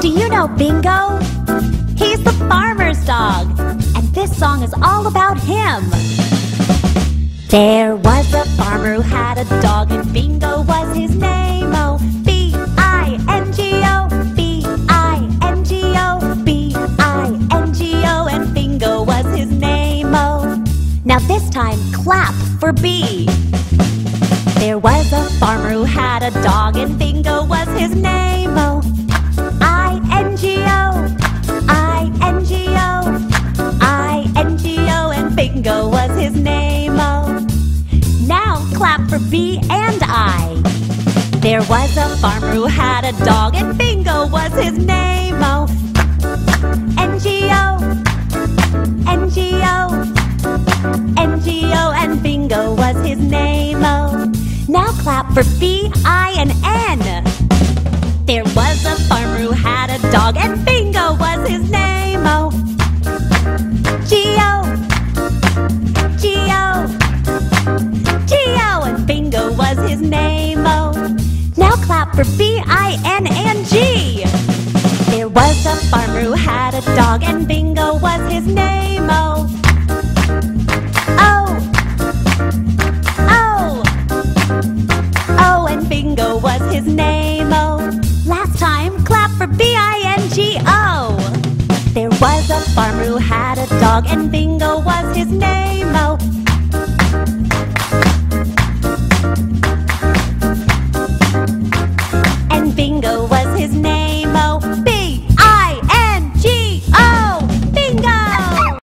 Do you know Bingo? He's the farmer's dog, and this song is all about him. There was a farmer who had a dog, and Bingo was his name. Oh, B I N G O, B I N G O, B I N G O, and Bingo was his name. Oh, now this time clap for B. Farmer who had a dog, and Bingo was his name. Oh, I N G O, I N G O, I N G O, and Bingo was his name. Oh, now clap for B and I. There was a farmer who had a dog, and Bingo was his name. Oh, N G O, N G O, N G O, and Bingo was his name. Clap for B, I, and N. There was a farmer who had a dog, and Bingo was his name. Oh, G O, G O, G O, and Bingo was his name. Oh, now clap for B I N and G. There was a farmer who had a dog, and Bingo was his name. Bingo his name. Oh, last time clap for B I N G O. There was a farmer who had a dog, and Bingo